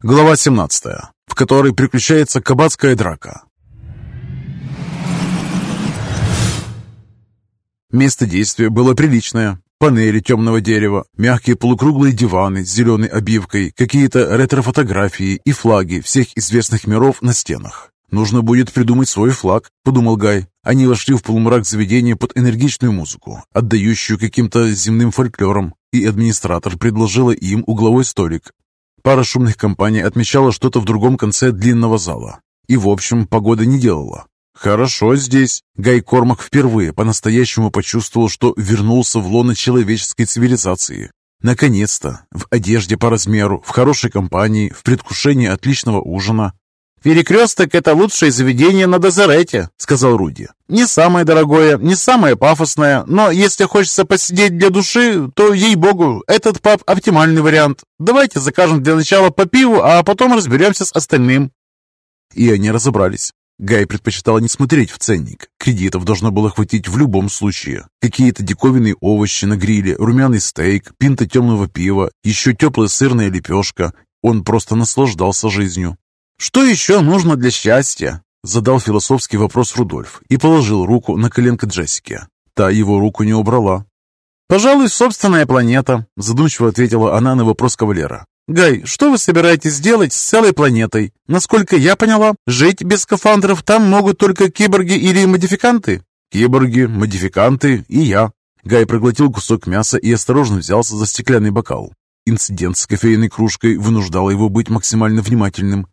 Глава 17, в которой приключается кабацкая драка. Место действия было приличное. Панели темного дерева, мягкие полукруглые диваны с зеленой обивкой, какие-то ретро-фотографии и флаги всех известных миров на стенах. «Нужно будет придумать свой флаг», — подумал Гай. Они вошли в полумрак заведения под энергичную музыку, отдающую каким-то земным фольклором, и администратор предложила им угловой столик, Пара шумных компаний отмечала что-то в другом конце длинного зала. И, в общем, погода не делала. «Хорошо здесь». Гай Кормак впервые по-настоящему почувствовал, что вернулся в лоно человеческой цивилизации. Наконец-то, в одежде по размеру, в хорошей компании, в предвкушении отличного ужина. «Перекресток — это лучшее заведение на Дозерете», — сказал Руди. «Не самое дорогое, не самое пафосное, но если хочется посидеть для души, то, ей-богу, этот паб — оптимальный вариант. Давайте закажем для начала по пиву, а потом разберемся с остальным». И они разобрались. Гай предпочитал не смотреть в ценник. Кредитов должно было хватить в любом случае. Какие-то диковинные овощи на гриле, румяный стейк, пинта темного пива, еще теплая сырная лепешка. Он просто наслаждался жизнью. «Что еще нужно для счастья?» Задал философский вопрос Рудольф и положил руку на коленко Джессики. Та его руку не убрала. «Пожалуй, собственная планета», задумчиво ответила она на вопрос кавалера. «Гай, что вы собираетесь делать с целой планетой? Насколько я поняла, жить без скафандров там могут только киборги или модификанты?» «Киборги, модификанты и я». Гай проглотил кусок мяса и осторожно взялся за стеклянный бокал. Инцидент с кофейной кружкой вынуждал его быть максимально внимательным.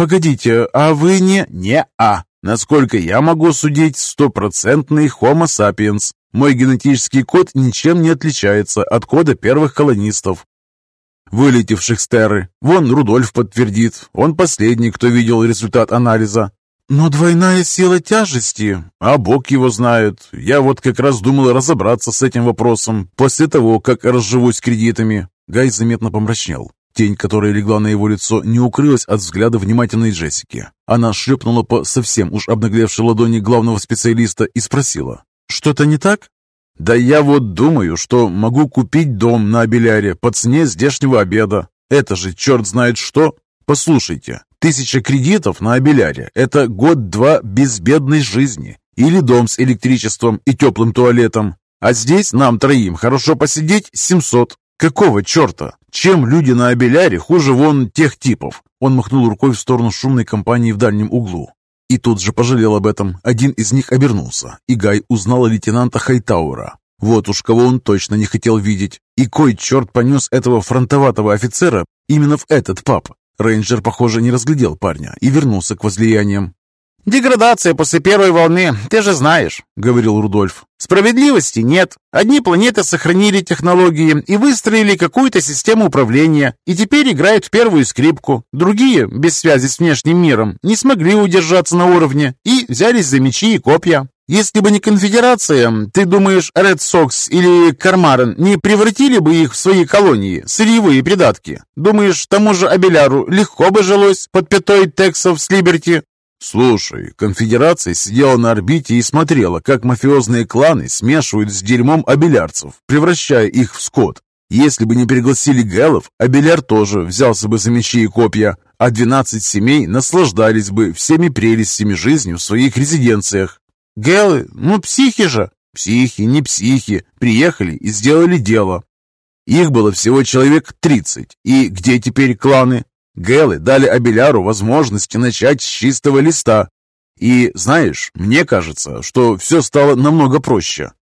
«Погодите, а вы не...» «Не-а. Насколько я могу судить, стопроцентный Homo sapiens. Мой генетический код ничем не отличается от кода первых колонистов, вылетевших с Терры. Вон Рудольф подтвердит. Он последний, кто видел результат анализа. Но двойная сила тяжести, а Бог его знает. Я вот как раз думал разобраться с этим вопросом после того, как разживусь кредитами. Гай заметно помрачнел. Тень, которая легла на его лицо, не укрылась от взгляда внимательной Джессики. Она шлепнула по совсем уж обнаглевшей ладони главного специалиста и спросила, «Что-то не так?» «Да я вот думаю, что могу купить дом на Абеляре по цене здешнего обеда. Это же черт знает что. Послушайте, тысяча кредитов на Абеляре – это год-два безбедной жизни. Или дом с электричеством и теплым туалетом. А здесь нам троим хорошо посидеть 700. Какого черта? Чем люди на Абеляре хуже вон тех типов? Он махнул рукой в сторону шумной компании в дальнем углу. И тут же пожалел об этом. Один из них обернулся, и Гай узнал лейтенанта Хайтаура. Вот уж кого он точно не хотел видеть. И кой черт понес этого фронтоватого офицера именно в этот паб? Рейнджер, похоже, не разглядел парня и вернулся к возлияниям. «Деградация после первой волны, ты же знаешь», — говорил Рудольф. «Справедливости нет. Одни планеты сохранили технологии и выстроили какую-то систему управления, и теперь играют первую скрипку. Другие, без связи с внешним миром, не смогли удержаться на уровне и взялись за мечи и копья. Если бы не конфедерация, ты думаешь, Ред Сокс или Кармарен не превратили бы их в свои колонии, сырьевые придатки? Думаешь, тому же Абеляру легко бы жилось под пятой Тексов с Либерти? «Слушай, конфедерация сидела на орбите и смотрела, как мафиозные кланы смешивают с дерьмом абелярцев, превращая их в скот. Если бы не пригласили гэлов, абеляр тоже взялся бы за мечи и копья, а 12 семей наслаждались бы всеми прелестями жизни в своих резиденциях. Гэлы? Ну, психи же!» «Психи, не психи, приехали и сделали дело. Их было всего человек 30, и где теперь кланы? Гэлы дали Абеляру возможности начать с чистого листа. И, знаешь, мне кажется, что все стало намного проще.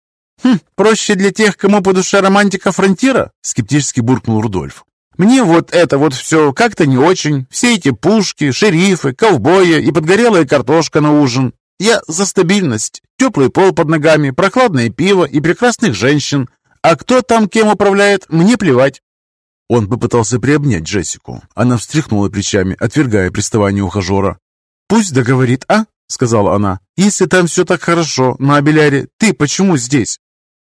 «Хм, проще для тех, кому по душе романтика фронтира?» — скептически буркнул Рудольф. «Мне вот это вот все как-то не очень. Все эти пушки, шерифы, ковбои и подгорелая картошка на ужин. Я за стабильность. Теплый пол под ногами, прохладное пиво и прекрасных женщин. А кто там кем управляет, мне плевать. Он попытался приобнять Джессику. Она встряхнула плечами, отвергая приставание ухажера. «Пусть договорит, а?» — сказала она. «Если там все так хорошо на Абеляре, ты почему здесь?»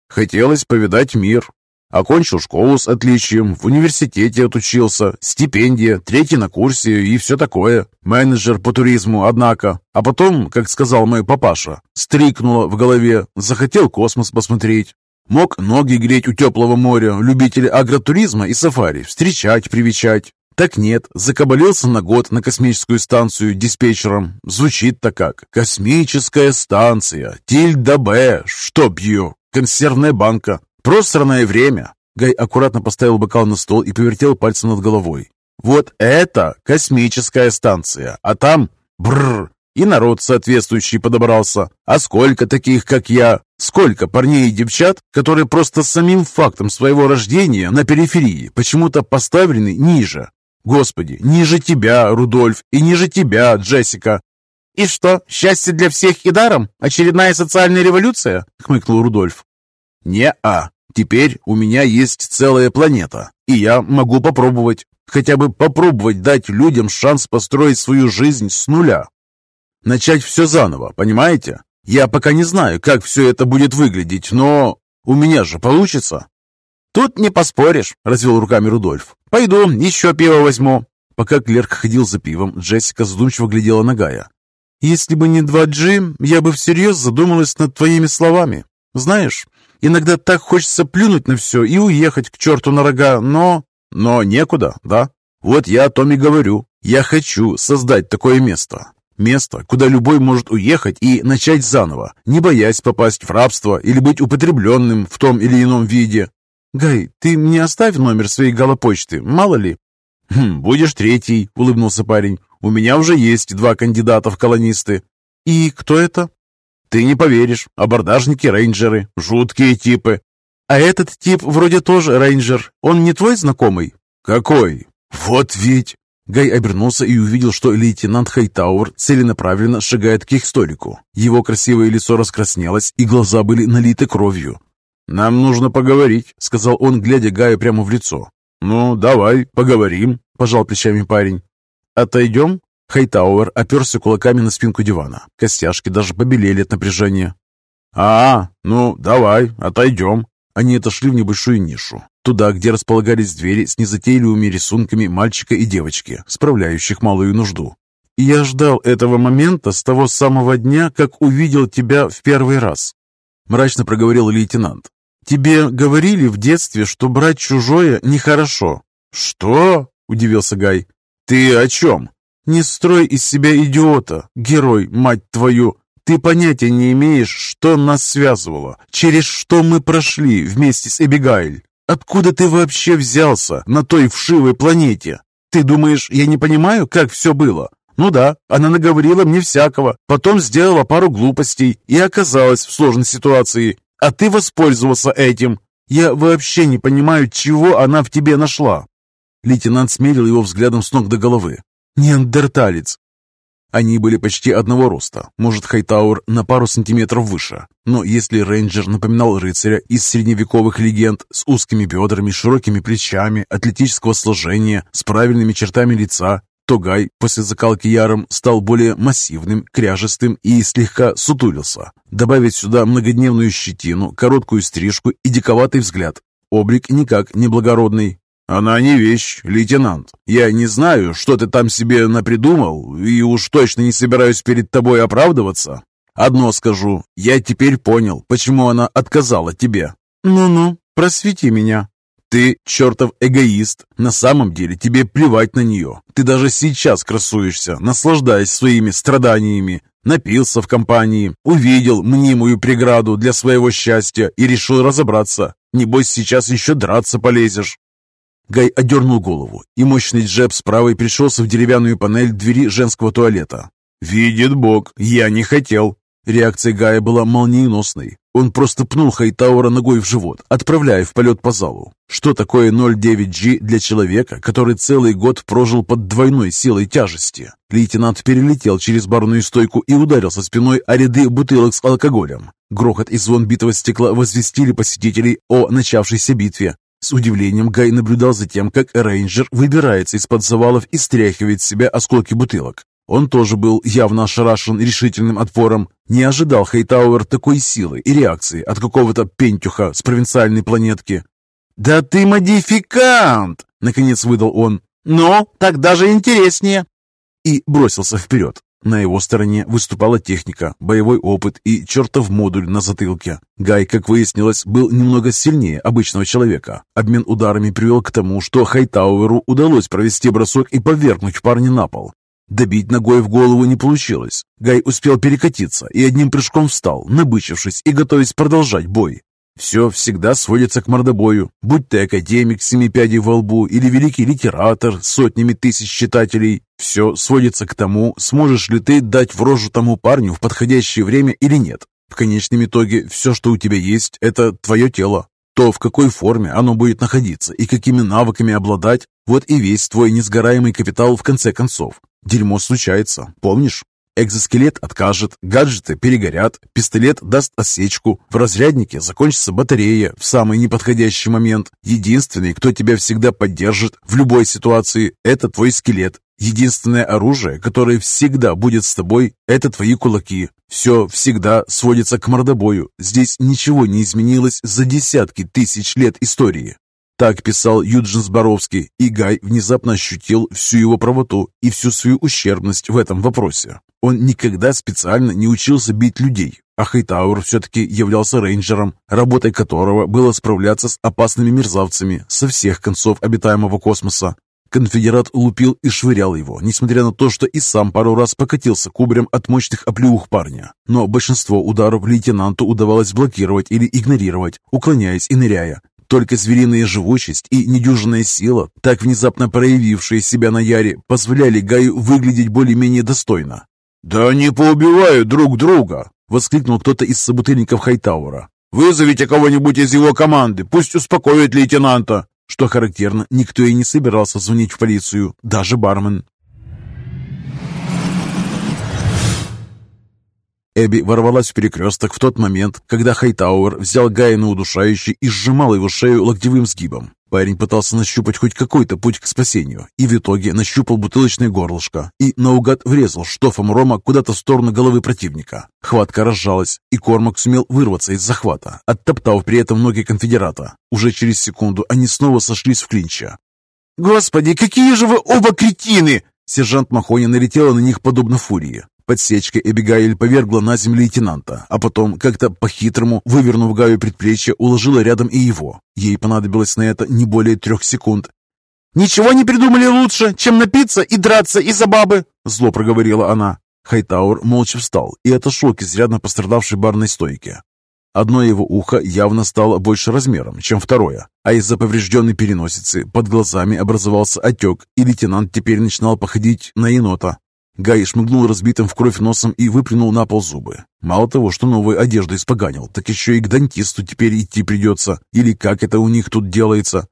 «Хотелось повидать мир. Окончил школу с отличием, в университете отучился, стипендия, третий на курсе и все такое. Менеджер по туризму, однако. А потом, как сказал мой папаша, стрикнуло в голове, захотел космос посмотреть. Мог ноги греть у теплого моря, любители агротуризма и сафари, встречать, привечать. Так нет, закабалился на год на космическую станцию диспетчером. Звучит-то как «Космическая станция, Тильда Б, чтоб ее, консервная банка, просранное время». Гай аккуратно поставил бокал на стол и повертел пальцем над головой. «Вот это космическая станция, а там бррр, и народ соответствующий подобрался. А сколько таких, как я? Сколько парней и девчат, которые просто самим фактом своего рождения на периферии почему-то поставлены ниже? Господи, ниже тебя, Рудольф, и ниже тебя, Джессика. «И что, счастье для всех и даром? Очередная социальная революция?» — хмыкнул Рудольф. «Не-а. Теперь у меня есть целая планета, и я могу попробовать. Хотя бы попробовать дать людям шанс построить свою жизнь с нуля. Начать все заново, понимаете? Я пока не знаю, как все это будет выглядеть, но у меня же получится. Тут не поспоришь, развел руками Рудольф. Пойду, еще пиво возьму. Пока клерк ходил за пивом, Джессика задумчиво глядела на Гая. «Если бы не 2G, я бы всерьез задумалась над твоими словами. Знаешь, иногда так хочется плюнуть на все и уехать к черту на рога, но...» «Но некуда, да? Вот я о том и говорю. Я хочу создать такое место. Место, куда любой может уехать и начать заново, не боясь попасть в рабство или быть употребленным в том или ином виде. «Гай, ты мне оставь номер своей галопочты, мало ли». «Хм, «Будешь третий», — улыбнулся парень. «У меня уже есть два кандидата в колонисты». «И кто это?» «Ты не поверишь. Абордажники-рейнджеры. Жуткие типы». «А этот тип вроде тоже рейнджер. Он не твой знакомый?» «Какой?» «Вот ведь!» Гай обернулся и увидел, что лейтенант Хайтауэр целенаправленно шагает к их столику. Его красивое лицо раскраснелось, и глаза были налиты кровью. «Нам нужно поговорить», — сказал он, глядя Гаю прямо в лицо. «Ну, давай, поговорим», — пожал плечами парень. «Отойдем?» Хайтауэр оперся кулаками на спинку дивана. Костяшки даже побелели от напряжения. «А, ну, давай, отойдем». Они отошли в небольшую нишу, туда, где располагались двери с незатейливыми рисунками мальчика и девочки, справляющих малую нужду. «Я ждал этого момента с того самого дня, как увидел тебя в первый раз», — мрачно проговорил лейтенант. «Тебе говорили в детстве, что брать чужое нехорошо». «Что?» — удивился Гай. «Ты о чем?» «Не строй из себя идиота, герой, мать твою! Ты понятия не имеешь, что нас связывало, через что мы прошли вместе с Эбигайль. Откуда ты вообще взялся на той вшивой планете? Ты думаешь, я не понимаю, как все было? Ну да, она наговорила мне всякого, потом сделала пару глупостей и оказалась в сложной ситуации. А ты воспользовался этим. Я вообще не понимаю, чего она в тебе нашла. Лейтенант смерил его взглядом с ног до головы. Неандерталец. Они были почти одного роста, может, Хайтауэр на пару сантиметров выше. Но если рейнджер напоминал рыцаря из средневековых легенд с узкими бедрами, широкими плечами, атлетического сложения, с правильными чертами лица, то Гай после закалки яром стал более массивным, кряжестым и слегка сутулился. Добавить сюда многодневную щетину, короткую стрижку и диковатый взгляд. Облик никак не благородный, «Она не вещь, лейтенант. Я не знаю, что ты там себе напридумал, и уж точно не собираюсь перед тобой оправдываться. Одно скажу, я теперь понял, почему она отказала тебе». «Ну-ну, просвети меня». «Ты чертов эгоист. На самом деле тебе плевать на нее. Ты даже сейчас красуешься, наслаждаясь своими страданиями. Напился в компании, увидел мнимую преграду для своего счастья и решил разобраться. Небось, сейчас еще драться полезешь. Гай одернул голову, и мощный джеб с правой пришелся в деревянную панель двери женского туалета. «Видит Бог, я не хотел!» Реакция Гая была молниеносной. Он просто пнул Хайтаура ногой в живот, отправляя в полет по залу. Что такое 0,9G для человека, который целый год прожил под двойной силой тяжести? Лейтенант перелетел через барную стойку и ударился спиной о ряды бутылок с алкоголем. Грохот и звон битого стекла возвестили посетителей о начавшейся битве. С удивлением Гай наблюдал за тем, как рейнджер выбирается из-под завалов и стряхивает с себя осколки бутылок. Он тоже был явно ошарашен решительным отпором. Не ожидал Хейтауэр такой силы и реакции от какого-то пентюха с провинциальной планетки. «Да ты модификант!» — наконец выдал он. «Но так даже интереснее!» И бросился вперед. На его стороне выступала техника, боевой опыт и чертов модуль на затылке. Гай, как выяснилось, был немного сильнее обычного человека. Обмен ударами привел к тому, что Хайтауэру удалось провести бросок и повергнуть парня на пол. Добить ногой в голову не получилось. Гай успел перекатиться и одним прыжком встал, набычившись и готовясь продолжать бой. Все всегда сводится к мордобою, будь ты академик с семи пядей во лбу или великий литератор с сотнями тысяч читателей. Все сводится к тому, сможешь ли ты дать в рожу тому парню в подходящее время или нет. В конечном итоге, все, что у тебя есть, это твое тело. То, в какой форме оно будет находиться и какими навыками обладать, вот и весь твой несгораемый капитал в конце концов. Дерьмо случается, помнишь? Экзоскелет откажет, гаджеты перегорят, пистолет даст осечку, в разряднике закончится батарея в самый неподходящий момент. Единственный, кто тебя всегда поддержит в любой ситуации, это твой скелет. Единственное оружие, которое всегда будет с тобой, это твои кулаки. Все всегда сводится к мордобою. Здесь ничего не изменилось за десятки тысяч лет истории. Так писал Юджин Зборовский, и Гай внезапно ощутил всю его правоту и всю свою ущербность в этом вопросе. Он никогда специально не учился бить людей, а Хайтауэр все-таки являлся рейнджером, работой которого было справляться с опасными мерзавцами со всех концов обитаемого космоса. Конфедерат лупил и швырял его, несмотря на то, что и сам пару раз покатился кубрем от мощных оплеух парня. Но большинство ударов лейтенанту удавалось блокировать или игнорировать, уклоняясь и ныряя. Только звериная живучесть и недюжинная сила, так внезапно проявившие себя на Яре, позволяли Гаю выглядеть более-менее достойно. «Да они поубивают друг друга!» — воскликнул кто-то из собутыльников Хайтаура. «Вызовите кого-нибудь из его команды, пусть успокоит лейтенанта!» Что характерно, никто и не собирался звонить в полицию, даже бармен. Эбби ворвалась в перекресток в тот момент, когда Хайтауэр взял Гая на удушающий и сжимал его шею локтевым сгибом. Парень пытался нащупать хоть какой-то путь к спасению, и в итоге нащупал бутылочное горлышко и наугад врезал штофом рома куда-то в сторону головы противника. Хватка разжалась, и Кормак сумел вырваться из захвата, оттоптав при этом ноги конфедерата. Уже через секунду они снова сошлись в клинча. «Господи, какие же вы оба кретины!» Сержант Махони налетела на них подобно фурии. Подсечка Эбигайль повергла на землю лейтенанта, а потом, как-то по-хитрому, вывернув Гаю предплечье, уложила рядом и его. Ей понадобилось на это не более трех секунд. «Ничего не придумали лучше, чем напиться и драться из-за бабы!» Зло проговорила она. Хайтаур молча встал и отошел к изрядно пострадавшей барной стойке. Одно его ухо явно стало больше размером, чем второе, а из-за поврежденной переносицы под глазами образовался отек, и лейтенант теперь начинал походить на енота. Гай шмыгнул разбитым в кровь носом и выплюнул на пол зубы. Мало того, что новую одежду испоганил, так еще и к дантисту теперь идти придется. Или как это у них тут делается?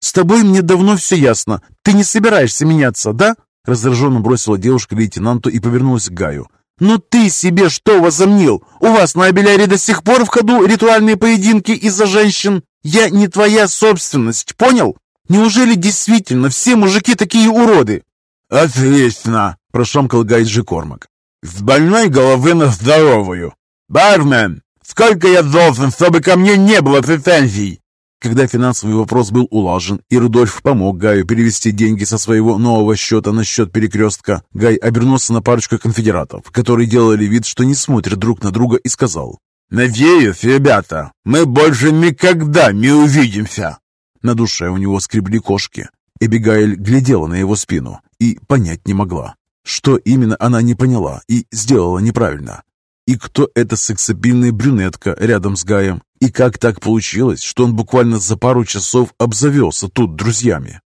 «С тобой мне давно все ясно. Ты не собираешься меняться, да?» Раздраженно бросила девушка лейтенанту и повернулась к Гаю. «Но ты себе что возомнил? У вас на Абеляре до сих пор в ходу ритуальные поединки из-за женщин? Я не твоя собственность, понял? Неужели действительно все мужики такие уроды?» «Отлично!» — прошамкал Гайджи Кормак. «С больной головы на здоровую! Бармен, сколько я должен, чтобы ко мне не было претензий?» Когда финансовый вопрос был улажен, и Рудольф помог Гаю перевести деньги со своего нового счета на счет перекрестка, Гай обернулся на парочку конфедератов, которые делали вид, что не смотрят друг на друга, и сказал, «Надеюсь, ребята, мы больше никогда не увидимся!» На душе у него скребли кошки. Эбигайль глядела на его спину и понять не могла. Что именно она не поняла и сделала неправильно? И кто эта сексапильная брюнетка рядом с Гаем? И как так получилось, что он буквально за пару часов обзавелся тут друзьями?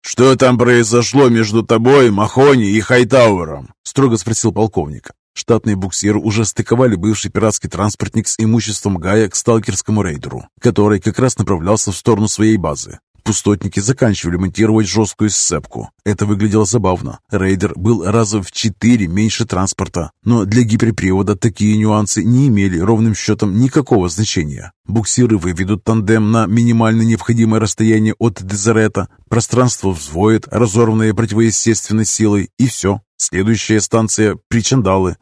«Что там произошло между тобой, Махони и Хайтауэром?» — строго спросил полковник. Штатные буксиры уже стыковали бывший пиратский транспортник с имуществом Гая к сталкерскому рейдеру, который как раз направлялся в сторону своей базы. Пустотники заканчивали монтировать жесткую сцепку. Это выглядело забавно. Рейдер был раза в четыре меньше транспорта, но для гиперпривода такие нюансы не имели ровным счетом никакого значения. Буксиры выведут тандем на минимально необходимое расстояние от Дезерета, пространство взвоет, разорванное противоестественной силой, и все. Следующая станция – Причандалы.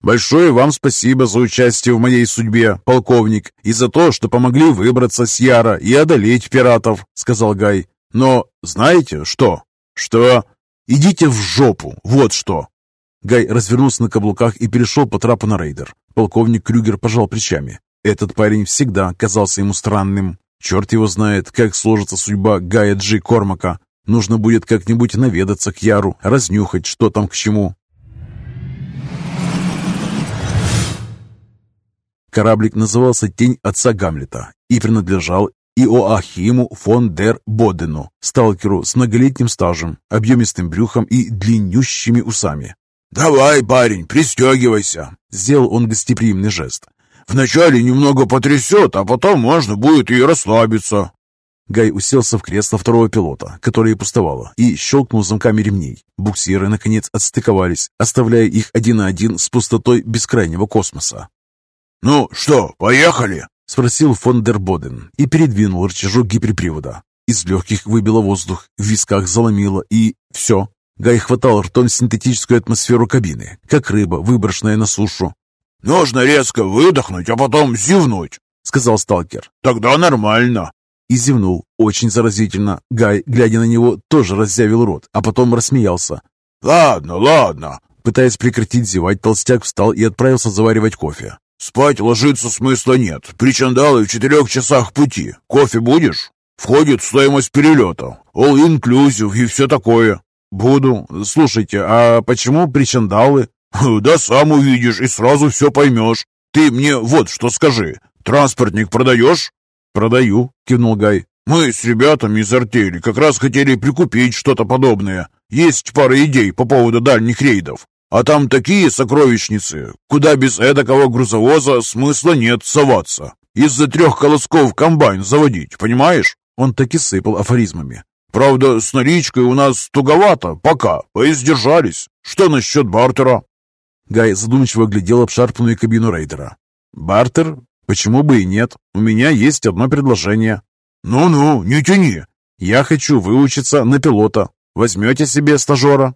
«Большое вам спасибо за участие в моей судьбе, полковник, и за то, что помогли выбраться с Яра и одолеть пиратов», — сказал Гай. «Но знаете что?» «Что?» «Идите в жопу, вот что!» Гай развернулся на каблуках и перешел по трапу на рейдер. Полковник Крюгер пожал плечами. Этот парень всегда казался ему странным. Черт его знает, как сложится судьба Гая Джи Кормака. Нужно будет как-нибудь наведаться к Яру, разнюхать, что там к чему. Кораблик назывался «Тень отца Гамлета» и принадлежал Иоахиму фон дер Бодену, сталкеру с многолетним стажем, объемистым брюхом и длиннющими усами. «Давай, парень, пристегивайся!» — сделал он гостеприимный жест. «Вначале немного потрясет, а потом можно будет и расслабиться». Гай уселся в кресло второго пилота, которое пустовало, и щелкнул замками ремней. Буксиры, наконец, отстыковались, оставляя их один на один с пустотой бескрайнего космоса. «Ну что, поехали?» — спросил фон дер Боден и передвинул рычажок гиперпривода. Из легких выбило воздух, в висках заломило, и все. Гай хватал ртом синтетическую атмосферу кабины, как рыба, выброшенная на сушу. «Нужно резко выдохнуть, а потом зевнуть», — сказал сталкер. «Тогда нормально». И зевнул, очень заразительно. Гай, глядя на него, тоже разъявил рот, а потом рассмеялся. «Ладно, ладно». Пытаясь прекратить зевать, толстяк встал и отправился заваривать кофе. «Спать ложиться смысла нет. Причандалы в четырех часах пути. Кофе будешь? Входит стоимость перелета. All-inclusive и все такое». «Буду. Слушайте, а почему причандалы?» «Да сам увидишь и сразу все поймешь. Ты мне вот что скажи. Транспортник продаешь?» «Продаю», — кивнул Гай. «Мы с ребятами из артели как раз хотели прикупить что-то подобное. Есть пара идей по поводу дальних рейдов. А там такие сокровищницы, куда без эдакого грузовоза смысла нет соваться. Из-за трех колосков комбайн заводить, понимаешь?» Он так и сыпал афоризмами. Правда, с наличкой у нас туговато, пока, поиздержались. Что насчет бартера?» Гай задумчиво глядел обшарпанную кабину рейдера. «Бартер? Почему бы и нет? У меня есть одно предложение». «Ну-ну, не тяни». «Я хочу выучиться на пилота. Возьмете себе стажера?»